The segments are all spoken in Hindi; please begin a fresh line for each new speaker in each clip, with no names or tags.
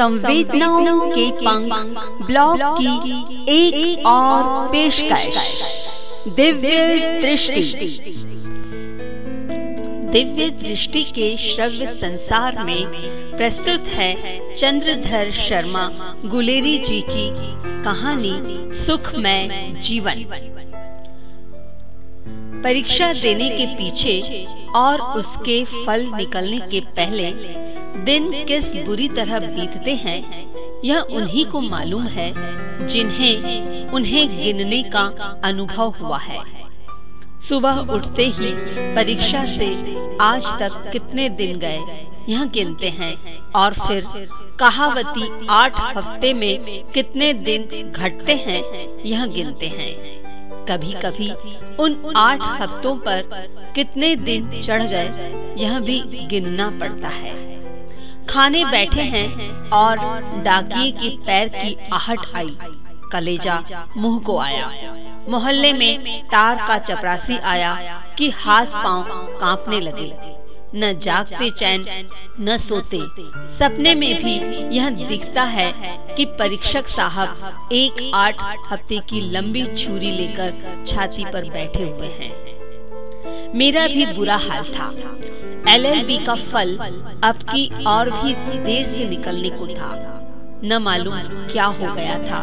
संवेदनाओं के पंख ब्लॉग की एक, और पेशकश। दिव्य दृष्टि।
दिव्य दृष्टि के श्रव्य संसार में प्रस्तुत है चंद्रधर शर्मा गुलेरी जी की कहानी सुखमय जीवन। परीक्षा देने के पीछे और उसके फल निकलने के पहले दिन किस बुरी तरह बीतते हैं, यह उन्हीं को मालूम है, जिन्हें, उन्हें गिनने का अनुभव हुआ है। सुबह उठते ही परीक्षा से आज तक कितने दिन गए, यह गिनते हैं, और फिर कहावती आठ हफ़्ते में कितने दिन घटते हैं, यह गिनते हैं। कभी कभी उन आठ हफ्तों पर कितने दिन चढ़ गए, यह भी गिनना पड़ता है। खाने बैठे हैं और डाकिए के पैर की आहट आई। कलेजा मुँह को आया। मोहल्ले में तार का चपरासी आया कि हाथ पाँव कांपने लगे। न जागते चैन, न सोते। सपने में भी यह दिखता है कि परीक्षक साहब एक आठ हफ़्ते की लंबी छुरी लेकर छाती पर बैठे हुए हैं। मेरा भी बुरा हाल था। एलएलबी का फल अब की और भी देर से निकलने को था। न मालूम क्या हो गया था।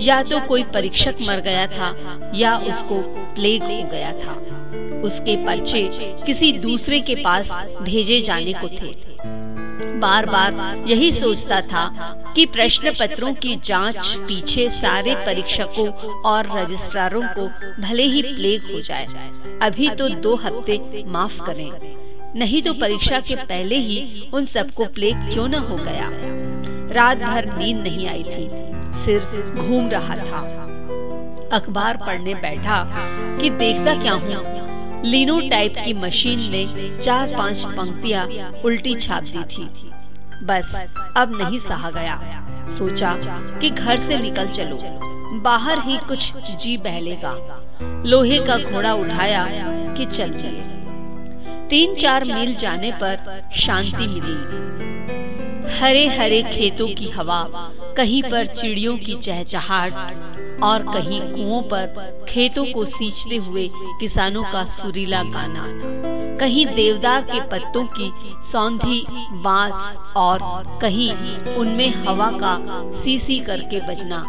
या तो कोई परीक्षक मर गया था, या उसको प्लेग हो गया था। उसके पर्चे किसी दूसरे के पास भेजे जाने को थे। बार बार यही सोचता था कि प्रश्न पत्रों की जाँच पीछे सारे परीक्षकों और रजिस्ट्रारों को भले ही प्लेग हो जाए। अभी तो दो हफ़्ते माफ़ करें। नहीं तो परीक्षा के पहले ही उन सबको प्लेग क्यों न हो गया? रात भर नींद नहीं आई थी। सिर घूम रहा था। अखबार पढ़ने बैठा कि देखता क्या हूँ? लीनो टाइप की मशीन ने चार पाँच पंक्तियाँ उल्टी छाप दी थी। बस, अब नहीं सहा गया। सोचा कि घर से निकल चलो। बाहर ही कुछ जी बहलेगा। लोहे का घोड़ा उठाया कि चलिए तीन चार मील जाने पर शांति मिली। हरे हरे खेतों की हवा, कहीं पर चिड़ियों की चहचहाट और कहीं कुओं पर खेतों को सींचते हुए किसानों का सुरीला गाना, कहीं देवदार के पत्तों की सौंधी बाँस और कहीं उनमें हवा का सीसी करके बजना,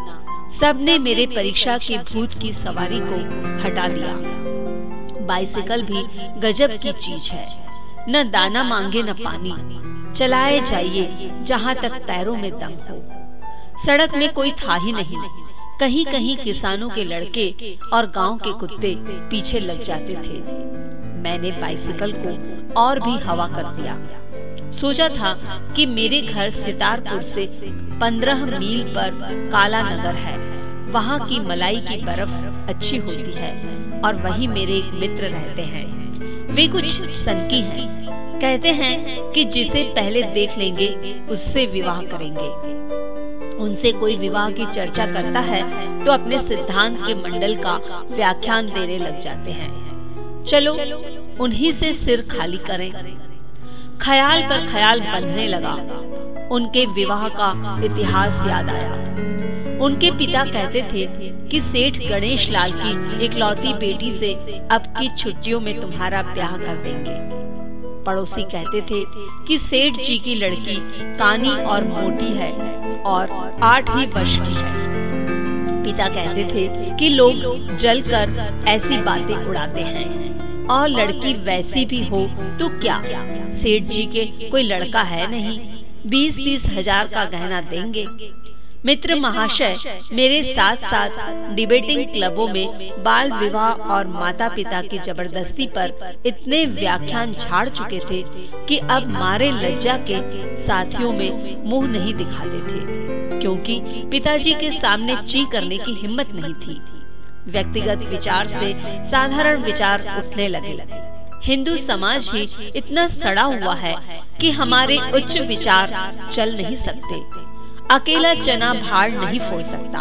सबने मेरे परीक्षा के भूत की सवारी को हटा दिया बाइसिकल भी गजब की चीज़ है, न दाना मांगे न पानी चलाए जाइए, जहाँ तक पैरों में दम हो। सड़क में कोई था ही नहीं। कहीं कहीं किसानों के लड़के और गाँव के कुत्ते पीछे लग जाते थे। मैंने बाइसिकल को और भी हवा कर दिया। सोचा था कि मेरे घर सितारपुर से पंद्रह मील पर काला नगर है। वहाँ की मलाई की बर्फ़ अच्छी होती है और वही मेरे एक मित्र रहते हैं। वे कुछ सनकी हैं। कहते हैं कि जिसे पहले देख लेंगे, उससे विवाह करेंगे। उनसे कोई विवाह की चर्चा करता है तो अपने सिद्धांत के मंडल का व्याख्यान देने लग जाते हैं। चलो, उन्हीं से सिर खाली करें। ख्याल पर ख्याल बंधने लगा। उनके विवाह का इतिहास याद आया। उनके पिता कहते थे कि सेठ गणेश लाल की इकलौती बेटी से अब की छुट्टियों में तुम्हारा ब्याह कर देंगे। पड़ोसी कहते थे कि सेठ जी की लड़की कानी और मोटी है और आठ ही वर्ष की है। पिता कहते थे कि लोग जलकर ऐसी बातें उड़ाते हैं। और लड़की वैसी भी हो तो क्या? सेठ जी के कोई लड़का है नहीं। बीस तीस हज़ार का गहना देंगे। मित्र महाशय मेरे साथ साथ डिबेटिंग क्लबों में बाल विवाह और माता पिता की ज़बरदस्ती पर इतने व्याख्यान झाड़ चुके थे कि अब मारे लज्जा के साथियों में मुँह नहीं दिखाते थे क्योंकि पिताजी के सामने ची करने की हिम्मत नहीं थी। व्यक्तिगत विचार से साधारण विचार उठने लगे। हिंदू समाज ही इतना सड़ा हुआ है कि हमारे उच्च विचार चल नहीं सकते। अकेला चना भाड़ नहीं फोड़ सकता।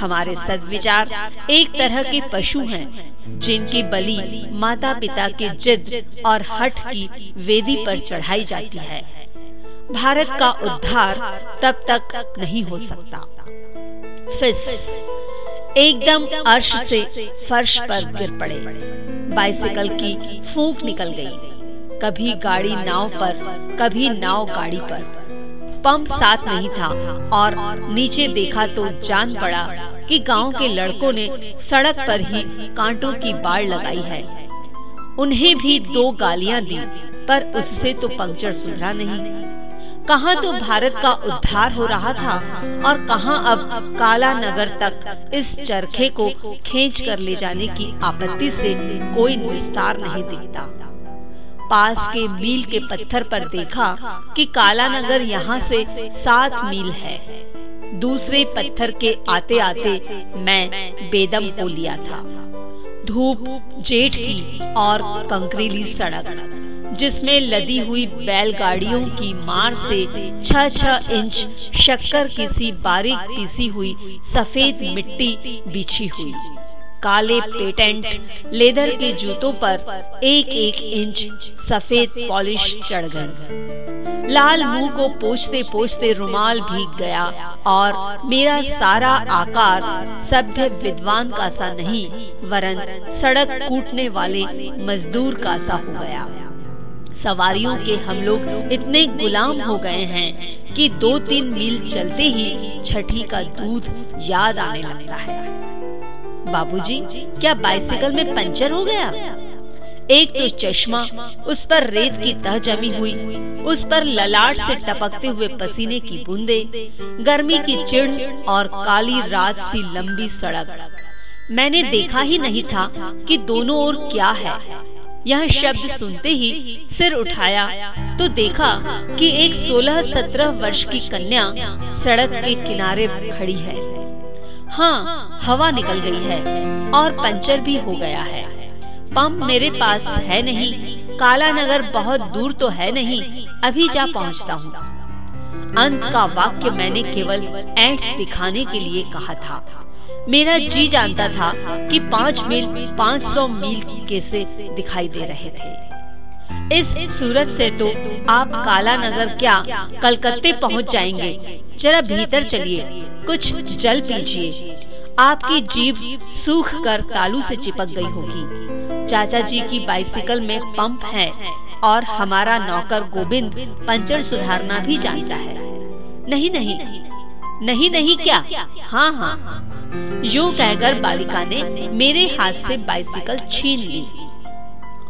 हमारे सदविचार एक तरह के पशु हैं, जिनकी बलि माता पिता के जिद और हट की वेदी पर चढ़ाई जाती है। भारत का उद्धार तब तक नहीं हो सकता। फिस, एकदम अर्श से फर्श पर गिर पड़े। बाइसिकल की फूंक निकल गई। कभी गाड़ी नाव पर, कभी नाव गाड़ी पर। पंप साथ नहीं था और नीचे देखा तो जान पड़ा कि गाँव के लड़कों ने सड़क पर ही कांटों की बाढ़ लगाई है। उन्हें भी दो गालियाँ दी, पर उससे तो पंक्चर सुधरा नहीं। कहाँ तो भारत का उद्धार हो रहा था और कहाँ अब काला नगर तक इस चरखे को खींच कर ले जाने की आपत्ति से कोई विस्तार नहीं दिखता। पास के मील के पत्थर पर देखा कि काला नगर यहाँ से सात मील है। दूसरे पत्थर के आते आते मैं बेदम हो लिया था। धूप, जेठ की और कंकरीली सड़क, जिसमें लदी हुई बैलगाड़ियों की मार से छह छह इंच शक्कर किसी बारीक पीसी हुई सफ़ेद मिट्टी बिछी हुई। काले पेटेंट, लेदर के जूतों पर एक एक इंच सफ़ेद पॉलिश चढ़ गई लाल मुँह को पोछते पोछते रुमाल भीग गया और मेरा सारा आकार सभ्य विद्वान का सा नहीं, वरन सड़क कूटने वाले मजदूर का सा हो गया। सवारियों के हम लोग इतने गुलाम हो गए हैं कि दो तीन मील चलते ही छठी का दूध याद आने लगता है। बाबूजी, क्या बाइसिकल में पंचर हो गया? एक तो चश्मा उस पर रेत की तह जमी हुई उस पर ललाट से टपकते हुए पसीने की बूंदे गर्मी की चिड़ और काली रात सी लंबी सड़क। मैंने देखा ही नहीं था कि दोनों ओर क्या है। यह शब्द सुनते ही सिर उठाया तो देखा कि एक 16-17 वर्ष की कन्या सड़क के किनारे खड़ी है। हाँ हवा निकल गई है और पंचर भी हो गया है। पंप मेरे पास है नहीं, काला नगर बहुत दूर तो है नहीं, अभी जा पहुँचता हूँ। अंत का वाक्य मैंने केवल एंट दिखाने के लिए कहा था। मेरा जी जानता था कि पाँच मील पाँच सौ मील कैसे दिखाई दे रहे थे। इस सूरत से तो आप काला नगर क्या कलकत्ते पहुँच जाएँगे। जरा भीतर चलिए, कुछ जल पीजिए। आपकी जीभ सूख कर तालू से चिपक गई होगी। चाचा जी की बाइसिकल में पंप है और हमारा नौकर गोविंद पंचर सुधारना भी जानता है। नहीं नहीं। नहीं नहीं क्या? हाँ हाँ। यूँ कहकर बालिका ने मेरे हाथ से बाइसिकल छीन ली।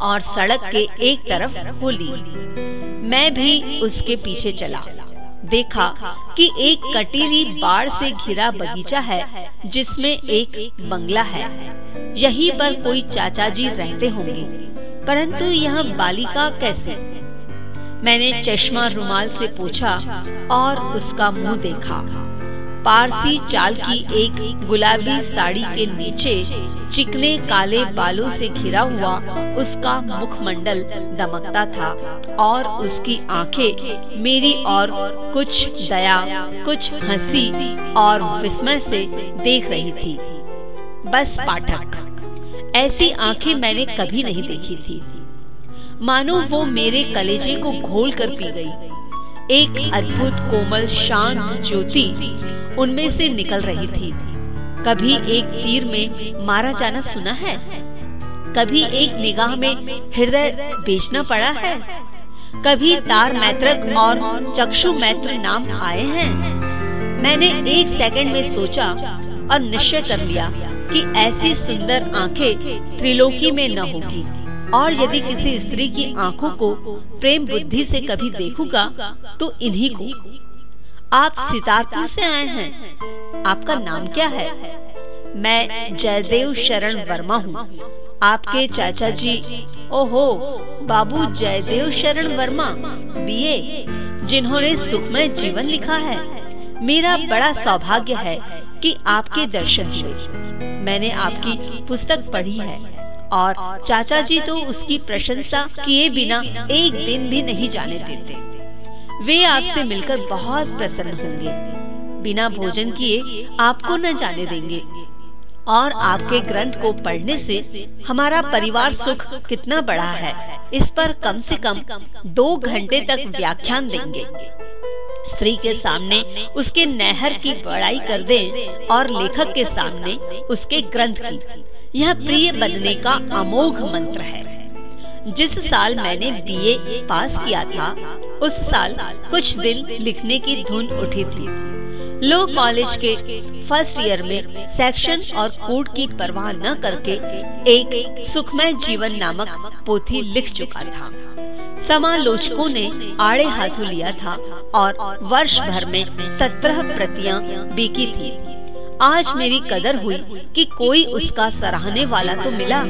और सड़क के एक तरफ़ हो ली मैं भी उसके पीछे चला। देखा कि एक कटीली बाढ़ से घिरा बगीचा है, जिसमें एक बंगला है। यहीं पर कोई चाचा जी रहते होंगे। परंतु यह बालिका कैसे? मैंने चश्मा रुमाल से पूछा और उसका मुँह देखा। पारसी चाल की एक गुलाबी साड़ी के नीचे चिकने काले बालों से घिरा हुआ उसका मुखमंडल दमकता था और उसकी आँखें मेरी और कुछ दया, कुछ हँसी और विस्मय से देख रही थी। बस पाठक, ऐसी आँखें मैंने कभी नहीं देखी थी। मानो वो मेरे कलेजे को घोल कर पी गई। एक अद्भुत कोमल शांत ज्योति उनमें से निकल रही थी। कभी एक तीर में मारा जाना सुना है? कभी एक निगाह में हृदय बेचना पड़ा है? कभी तार मैत्रक और चक्षु मैत्र नाम आए हैं? मैंने एक सेकंड में सोचा और निश्चय कर लिया कि ऐसी सुंदर आँखें त्रिलोकी में न होगी। और यदि किसी स्त्री की आँखों को प्रेम बुद्धि से कभी देखूँगा तो इन्हीं को। आप सितारपुर से आए हैं। आपका नाम क्या है? मैं जयदेव शरण वर्मा हूँ। आपके चाचा जी, ओहो, बाबू जयदेव शरण वर्मा, बीए, जिन्होंने सुखमय जीवन लिखा है। मेरा बड़ा सौभाग्य है कि आपके दर्शन हुए। मैंने आपकी पुस्तक पढ़ी है और चाचा जी तो उसकी प्रशंसा किए बिना एक दिन भी नहीं जाने देते। वे आपसे मिलकर बहुत प्रसन्न होंगे। बिना भोजन किए आपको न जाने देंगे। और आपके ग्रंथ को पढ़ने से हमारा परिवार सुख कितना बड़ा है, इस पर कम से कम दो घंटे तक व्याख्यान देंगे। स्त्री के सामने उसके नहर की बड़ाई कर दें और लेखक के सामने उसके ग्रंथ की। यह प्रिय बनने का अमोघ मंत्र है। जिस साल मैंने बीए पास किया था, उस साल कुछ दिन लिखने की धुन उठी थी। लो कॉलेज के फ़र्स्ट ईयर में सेक्शन और कोड की परवाह न करके एक सुखमय जीवन नामक पोथी लिख चुका था। समालोचकों ने आड़े हाथों लिया था और वर्ष भर में सत्रह प्रतियाँ बिकी थी। आज मेरी कदर हुई कि कोई उसका सराहने वाला तो मिला।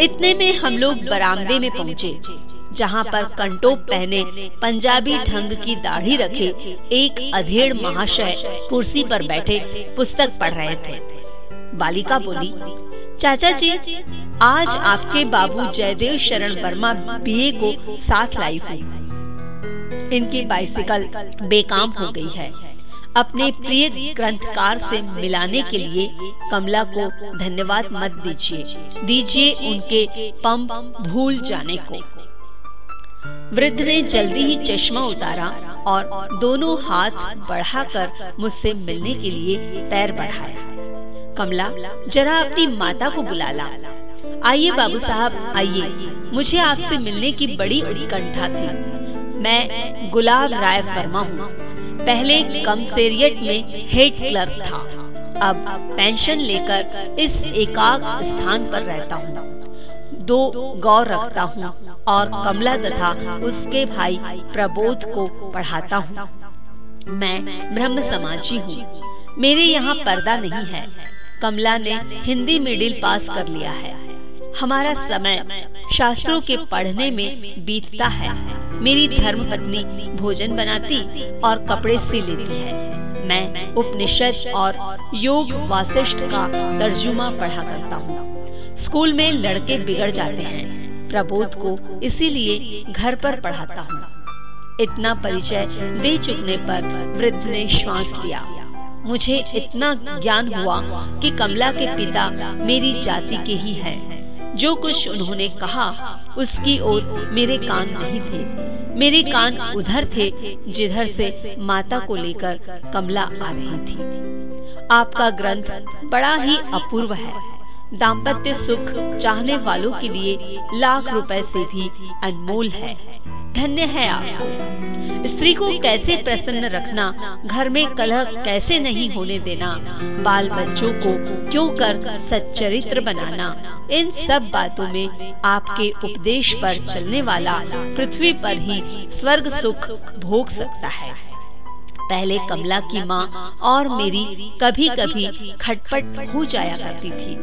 इतने में हम लोग बरामदे में पहुँचे, जहाँ पर कंटोप पहने पंजाबी ढंग की दाढ़ी रखे एक अधेड़ महाशय कुर्सी पर बैठे पुस्तक पढ़ रहे थे। बालिका बोली, चाचा जी, आज आपके बाबू जयदेव शरण वर्मा बीए को साथ लाई हुई इनकी बाइसिकल बेकाम हो गई है। अपने प्रिय ग्रंथकार से मिलाने के लिए कमला को धन्यवाद मत दीजिए। दीजिए उनके पंप भूल जाने को। वृद्ध ने जल्दी ही चश्मा उतारा और दोनों हाथ बढ़ाकर मुझसे मिलने के लिए पैर बढ़ाया। कमला जरा अपनी माता को बुला ला। आइए बाबू साहब, आइए। मुझे आपसे मिलने की बड़ी उत्कंठा थी। मैं गुलाब राय वर्मा हूँ। पहले कमसेरियट में हेड क्लर्क था। अब पेंशन लेकर इस एकाग स्थान पर रहता हूँ। दो गौ रखता हूँ और कमला तथा उसके भाई प्रबोध को पढ़ाता हूँ। मैं ब्रह्म समाजी हूँ। मेरे यहाँ पर्दा नहीं है। कमला ने हिंदी मिडिल पास कर लिया है। हमारा समय शास्त्रों के पढ़ने में बीतता है। मेरी धर्म पत्नी भोजन बनाती और कपड़े सी लेती है। मैं उपनिषद और योग वासिष्ठ का तर्जुमा पढ़ा करता हूँ। स्कूल में लड़के बिगड़ जाते हैं। प्रबोध को इसीलिए घर पर पढ़ाता हूँ। इतना परिचय दे चुकने पर वृद्ध ने श्वास लिया। मुझे इतना ज्ञान हुआ कि कमला के पिता मेरी जाति के ही हैं। जो कुछ उन्होंने कहा उसकी ओर मेरे कान नहीं थे। मेरे कान उधर थे जिधर से माता को लेकर कमला आ रही थी। आपका ग्रंथ बड़ा ही अपूर्व है। दाम्पत्य सुख चाहने वालों के लिए लाख रुपए से भी अनमोल है। धन्य है आपको स्त्री को कैसे प्रसन्न रखना? घर में कलह कैसे नहीं होने देना? बाल बच्चों को क्यों कर सच्चरित्र बनाना? इन सब बातों में आपके उपदेश पर चलने वाला पृथ्वी पर ही स्वर्ग सुख भोग सकता है। पहले कमला की माँ और मेरी कभी कभी खटपट हो जाया करती थी।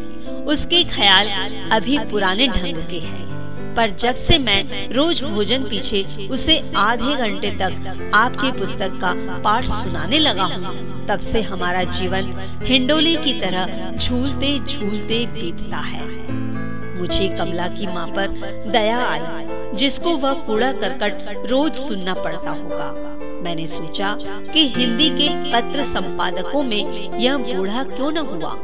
उसके ख्याल अभी पुराने ढंग के हैं। पर जब से मैं रोज भोजन पीछे, उसे आधे घंटे तक आपकी पुस्तक का पाठ सुनाने लगा हूँ। तब से हमारा जीवन हिंडोली की तरह झूलते झूलते बीतता है। मुझे कमला की माँ पर दया आई, जिसको वह कूड़ा करकट रोज सुनना पड़ता होगा। मैंने सोचा कि हिंदी के पत्र संपादकों में यह बूढ़ा क्यों न हुआ?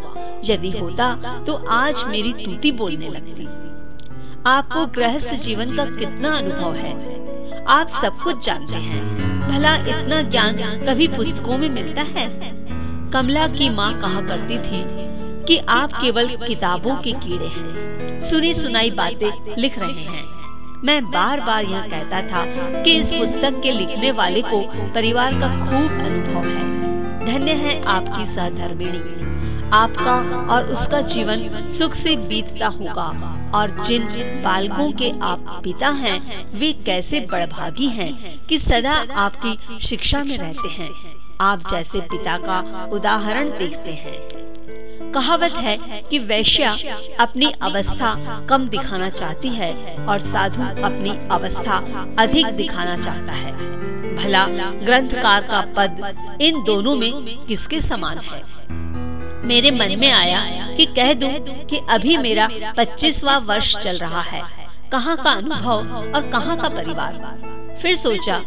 यदि होता तो आज मेरी तूती बोलने लगती। आपको गृहस्थ जीवन का कितना अनुभव है? आप सब कुछ जानते हैं। भला इतना ज्ञान कभी पुस्तकों में मिलता है? कमला की माँ कहा करती थी कि आप केवल किताबों के कीड़े हैं। सुनी सुनाई बातें लिख रहे हैं। मैं बार बार यह कहता था कि इस पुस्तक के लिखने वाले को परिवार का खूब अनुभव है। धन्य है आपकी सहधर्मिणी। आपका और उसका जीवन सुख से बीतता होगा। और जिन बालकों के आप पिता हैं, वे कैसे बड़भागी हैं कि सदा आपकी शिक्षा में रहते हैं। आप जैसे पिता का उदाहरण देखते हैं। कहावत है कि वैश्या अपनी अवस्था कम दिखाना चाहती है और साधु अपनी अवस्था अधिक दिखाना चाहता है। भला ग्रंथकार का पद इन दोनों में किसके समान है? मेरे मन में आया कि कह दूँ कि अभी मेरा पच्चीसवा वर्ष चल रहा है। कहाँ का अनुभव और कहाँ का परिवार? फिर सोचा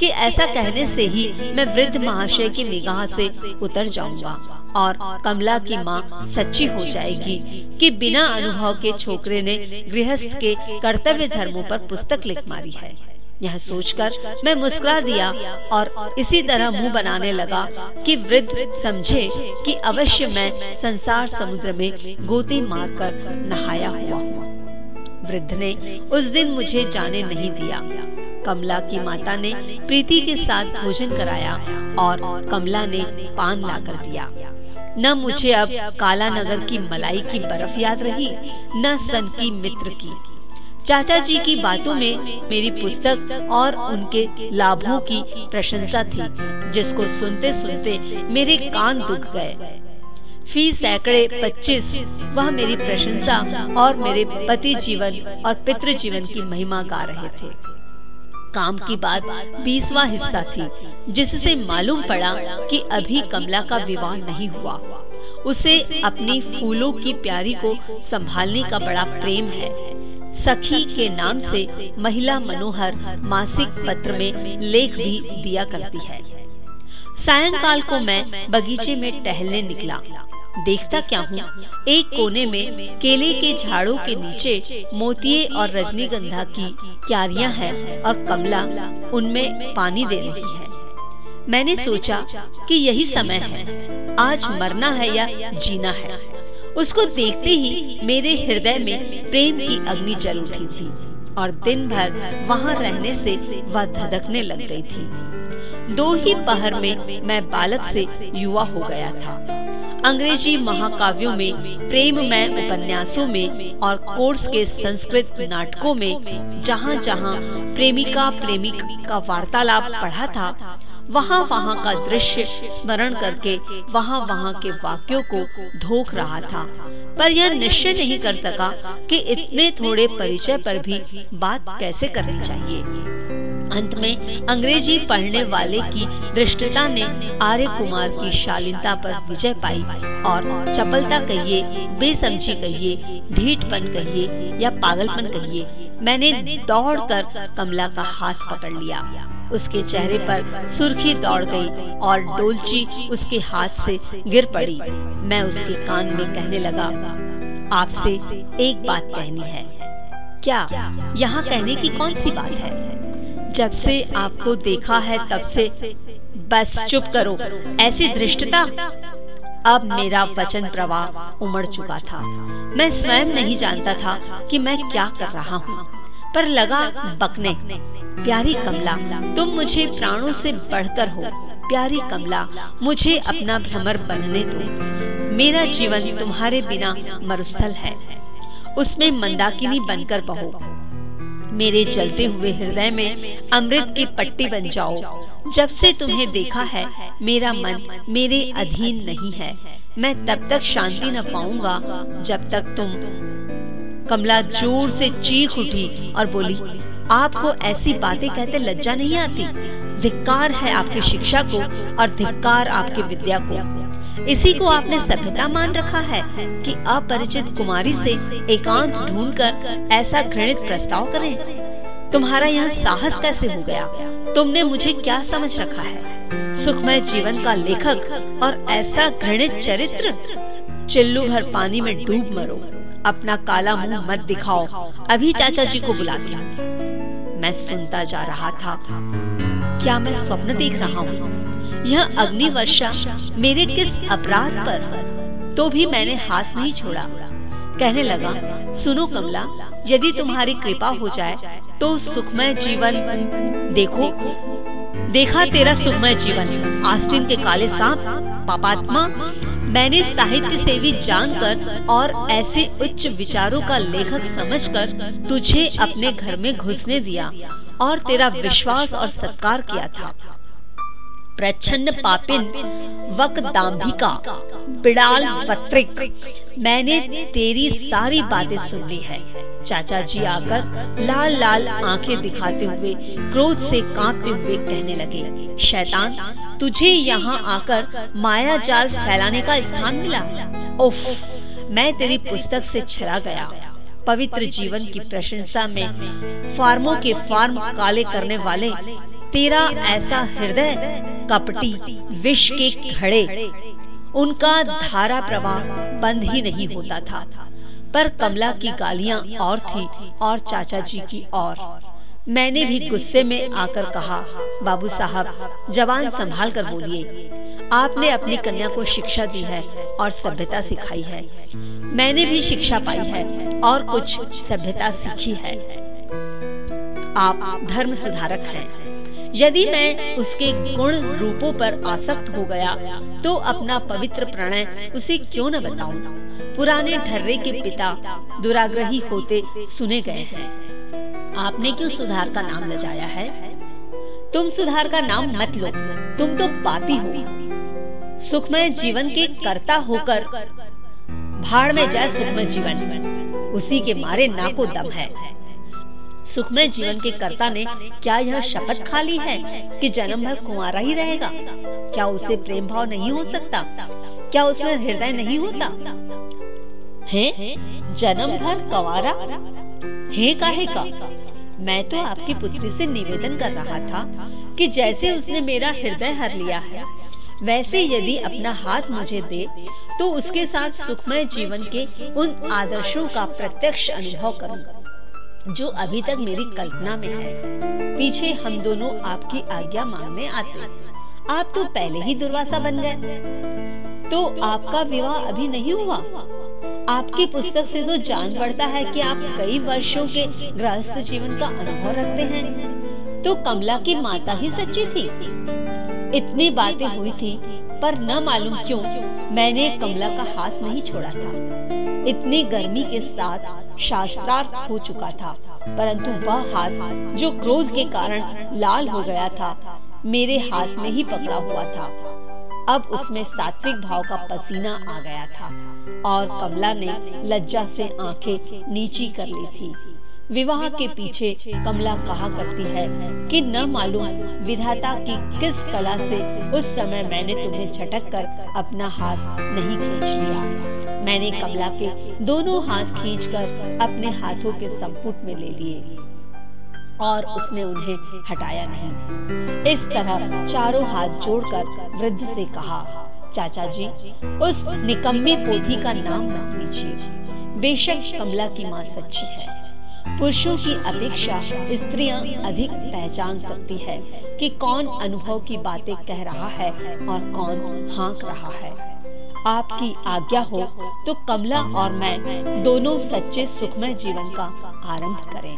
कि ऐसा कहने से ही मैं वृद्ध महाशय की निगाह से उतर जाऊँगा और कमला की माँ सच्ची हो जाएगी कि बिना अनुभव के छोकरे ने गृहस्थ के कर्तव्य धर्मों पर पुस्तक लिख मारी है। यह सोचकर मैं मुस्कुरा दिया और इसी तरह मुँह बनाने लगा कि वृद्ध समझे कि अवश्य मैं संसार समुद्र में गोते मारकर नहाया हुआ वृद्ध ने उस दिन मुझे जाने नहीं दिया। कमला की माता ने प्रीति के साथ भोजन कराया और कमला ने पान ला कर दिया। न मुझे अब काला नगर की मलाई की बर्फ़ याद रही, न सन की मित्र की। चाचा जी की बातों में मेरी पुस्तक और उनके लाभों की प्रशंसा थी, जिसको सुनते सुनते मेरे कान दुख गए। फ़ी सैकड़े पच्चीस, वह मेरी प्रशंसा और मेरे पति जीवन और पितृ जीवन की महिमा गा रहे थे। काम की बात बीसवा हिस्सा थी, जिससे मालूम पड़ा कि अभी कमला का विवाह नहीं हुआ। उसे अपनी फूलों की प्यारी को संभालने का बड़ा प्रेम है। सखी के नाम से महिला मनोहर मासिक पत्र में लेख भी दिया करती है। सायंकाल को मैं बगीचे में टहलने निकला। देखता क्या हूँ? एक कोने में केले के झाड़ों के नीचे मोतिये और रजनीगंधा की क्यारियाँ हैं और कमला उनमें पानी दे रही है। मैंने सोचा कि यही समय है। आज मरना है या जीना है। उसको देखते ही मेरे हृदय में प्रेम की अग्नि जल उठी थी और दिन भर वहाँ रहने से वह धधकने लग गई थी। दो ही पहर में मैं बालक से युवा हो गया था। अंग्रेज़ी महाकाव्यों में प्रेम में उपन्यासों में और कोर्स के संस्कृत नाटकों में जहाँ जहाँ प्रेमिका प्रेमिक का वार्तालाप पढ़ा था वहाँ वहाँ का दृश्य स्मरण करके वहाँ वहाँ के वाक्यों को धोख रहा था। पर यह निश्चय नहीं कर सका कि इतने थोड़े परिचय पर भी बात कैसे करनी चाहिए। अंत में अंग्रेज़ी पढ़ने वाले की दृष्टता ने आर्य कुमार की शालीनता पर विजय पाई और चपलता कहिए, बेसमझी कहिए ढीठपन कहिए या पागलपन कहिए, मैंने दौड़कर कमला का हाथ पकड़ लिया। उसके चेहरे पर सुर्खी दौड़ गई और डोलची उसके हाथ से गिर पड़ी। मैं उसके कान में कहने लगा, आपसे एक बात कहनी है। क्या यहाँ कहने की कौन सी बात है? जब से आपको देखा है तब से बस चुप करो। ऐसी दृष्टता अब मेरा वचन प्रवाह उमड़ चुका था। मैं स्वयं नहीं जानता था कि मैं क्या कर रहा हूँ। पर लगा बकने। प्यारी कमला, तुम मुझे प्राणों से बढ़कर हो। प्यारी कमला, मुझे अपना भ्रमर बनने दो। मेरा जीवन तुम्हारे बिना मरुस्थल है। उसमें मंदाकिनी बनकर बहो। मेरे जलते हुए हृदय में अमृत की पट्टी बन जाओ। जब से तुम्हें देखा है, मेरा मन मेरे अधीन नहीं है। मैं तब तक शांति न पाऊँगा जब तक तुम कमला ज़ोर से चीख उठी और बोली, आपको ऐसी बातें कहते लज्जा नहीं आती? धिक्कार है आपकी शिक्षा को और धिक्कार आपकी विद्या को। इसी को आपने सभ्यता मान रखा है कि अपरिचित कुमारी से एकांत ढूंढकर ऐसा घृणित प्रस्ताव करें। तुम्हारा यह साहस कैसे हो गया? तुमने मुझे क्या समझ रखा है? सुखमय जीवन का लेखक और ऐसा घृणित चरित्र? चिल्लू भर पानी में डूब मरो। अपना काला मुँह मत दिखाओ। अभी चाचा जी को बुलाती हूँ। मैं सुनता जा रहा था। क्या मैं स्वप्न देख रहा हूँ? यह अग्नि वर्षा मेरे किस अपराध पर? तो भी मैंने हाथ नहीं छोड़ा। कहने लगा, सुनो कमला, यदि तुम्हारी कृपा हो जाए तो सुखमय जीवन देखो। देखा तेरा सुखमय जीवन। आस्तीन के काले सांप, पापात्मा मैंने साहित्य से भी जान कर और ऐसे उच्च विचारों का लेखक समझकर तुझे अपने घर में घुसने दिया और तेरा विश्वास और सत्कार किया था। प्रच्छन्न पापिन, वक दाम्भिका, बिड़ाल पत्रिक मैंने तेरी सारी बातें सुन ली है। चाचा जी आकर लाल लाल आँखें दिखाते हुए, क्रोध से कांपते हुए कहने लगे, शैतान, तुझे यहाँ आकर माया जाल फैलाने का स्थान मिला? उफ, मैं तेरी पुस्तक से छरा गया। पवित्र जीवन की प्रशंसा में फार्मों के फार्म काले करने वाले, तेरा ऐसा हृदय कपटी विष के खड़े उनका धारा प्रवाह बंद ही नहीं होता था। पर कमला की गालियाँ और थी और चाचा जी की और। मैंने भी गुस्से में आकर कहा बाबू साहब जवान संभाल कर बोलिए। आपने अपनी कन्या को शिक्षा दी है और सभ्यता सिखाई है। मैंने भी शिक्षा पाई है और कुछ सभ्यता सीखी है। आप धर्म सुधारक हैं। यदि मैं उसके गुण रूपों पर आसक्त हो गया तो अपना पवित्र प्रणय उसे क्यों न बताऊँ? पुराने ठर्रे के पिता दुराग्रही होते सुने गए हैं। आपने क्यों सुधार का नाम लजाया है? तुम सुधार का नाम मत लो, तुम तो पापी हो। सुखमय जीवन के कर्ता होकर भाड़ में जाए सुखमय जीवन। उसी के मारे ना को दम है। सुखमय जीवन के कर्ता ने क्या यह शपथ खा ली है कि जन्म भर कुंवारा ही रहेगा? क्या उसे प्रेम भाव नहीं हो सकता? क्या उसमें हृदय नहीं होता? है? जन्म भर कुंवारा? हे काहे का? मैं तो आपकी पुत्री से निवेदन कर रहा था कि जैसे उसने मेरा हृदय हर लिया है, वैसे यदि अपना हाथ मुझे दे तो उसके साथ सुखमय जीवन के उन आदर्शों का प्रत्यक्ष अनुभव करूँगा जो अभी तक मेरी कल्पना में है। पीछे हम दोनों आपकी आज्ञा मांगने आते आप तो पहले ही दुर्वासा बन गए। तो आपका विवाह अभी नहीं हुआ? आपकी पुस्तक से तो जान पड़ता है कि आप कई वर्षों के गृहस्थ जीवन का अनुभव रखते हैं। तो कमला की माता ही सच्ची थी? इतनी बातें हुई थी, पर न मालूम क्यों मैंने कमला का हाथ नहीं छोड़ा था। इतनी गर्मी के साथ शास्त्रार्थ हो चुका था, परंतु वह हाथ, जो क्रोध के कारण लाल हो गया था, मेरे हाथ में ही पकड़ा हुआ था। अब उसमें सात्विक भाव का पसीना आ गया था और कमला ने लज्जा से आँखें नीची कर ली थी। विवाह के पीछे कमला कहा करती है कि न मालूम विधाता की किस कला से उस समय मैंने तुम्हें झटक कर अपना हाथ नहीं खींच लिया। मैंने कमला के दोनों हाथ खींचकर अपने हाथों के संपुट में ले लिए और उसने उन्हें हटाया नहीं। इस तरह चारों हाथ जोड़कर वृद्ध से कहा, चाचा जी, उस निकम्मी पोथी का नाम मत लीजिए। बेशक कमला की माँ सच्ची है। पुरुषों की अपेक्षा स्त्रियाँ अधिक पहचान सकती है कि कौन अनुभव की बातें कह रहा है और कौन हाँक रहा है। आपकी आज्ञा हो तो कमला और मैं दोनों सच्चे सुखमय जीवन का आरंभ करें।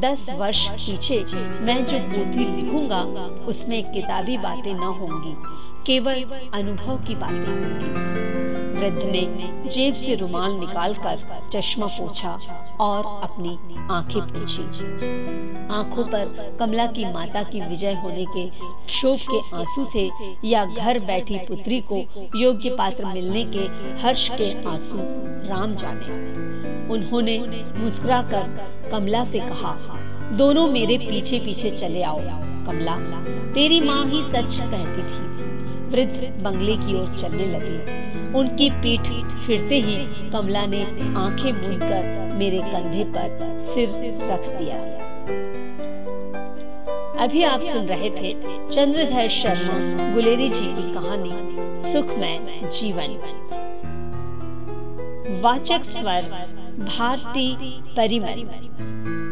दस वर्ष पीछे मैं जो पोथी लिखूँगा, उसमें किताबी बातें न होंगी। केवल अनुभव की बातें वृद्ध ने जेब से रुमाल निकालकर चश्मा पोछा और अपनी आँखें पूछी। आँखों पर कमला की माता की विजय होने के क्षोभ के आँसू थे या घर बैठी पुत्री को योग्य पात्र मिलने के हर्ष के आँसू राम जाने। उन्होंने मुस्कुराकर कमला से कहा, दोनों मेरे पीछे पीछे चले आओ। कमला, तेरी माँ ही सच कहती थी। वृद्ध बंगले की ओर चलने लगे। उनकी पीठ फिरते ही कमला ने आँखें मूंदकर मेरे कंधे पर सिर रख दिया। अभी आप सुन रहे थे चंद्रधर शर्मा, गुलेरी जी की कहानी, सुखमय जीवन। वाचक स्वर, भारती परिमल।